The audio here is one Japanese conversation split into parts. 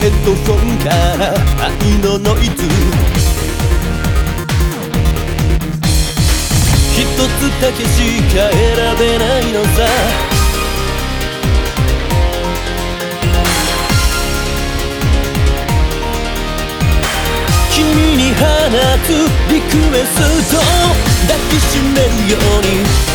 ヘッドフォンから愛のノイズ一つだけしか選べないのさ。君に放つリクエスト抱きしめるように。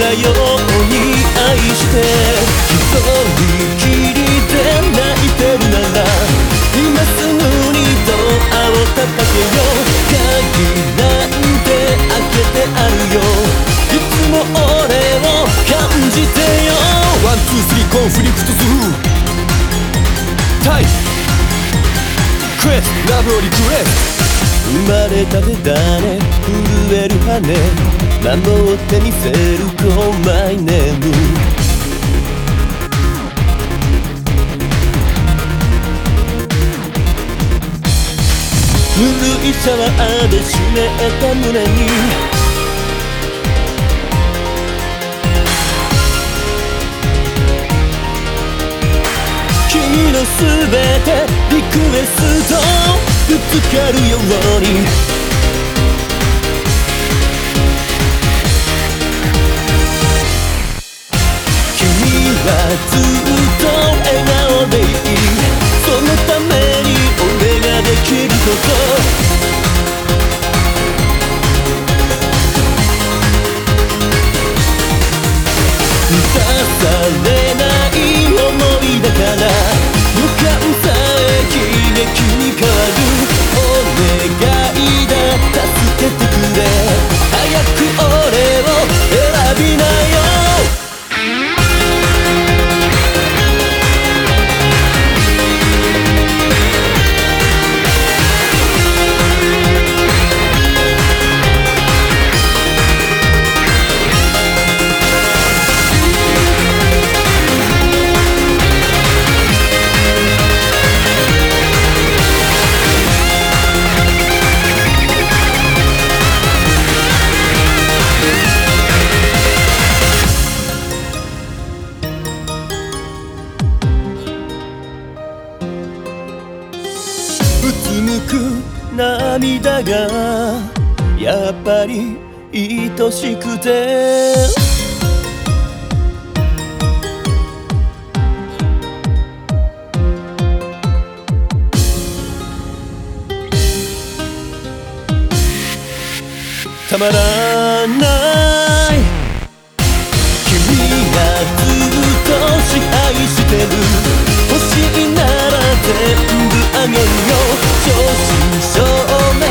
なように愛して一人きりで泣いてるなら今すぐにドアを叩けよ鍵なんて開けてあるよいつも俺を感じてよワンツースリーコンフリクトズタイクエスラブをリクエス生まれたてだね震える羽守ってみせる Call my name ぬるいシャワーで湿った胸に君のすべてリクエストぶつかるようにされない想いだから予感さえ悲劇に変わる。お願いだ助けてくれ。早く俺を選びな。涙がやっぱり愛しくて。たまらない。君がずっと支配してる。欲しいなら全部あげるよそう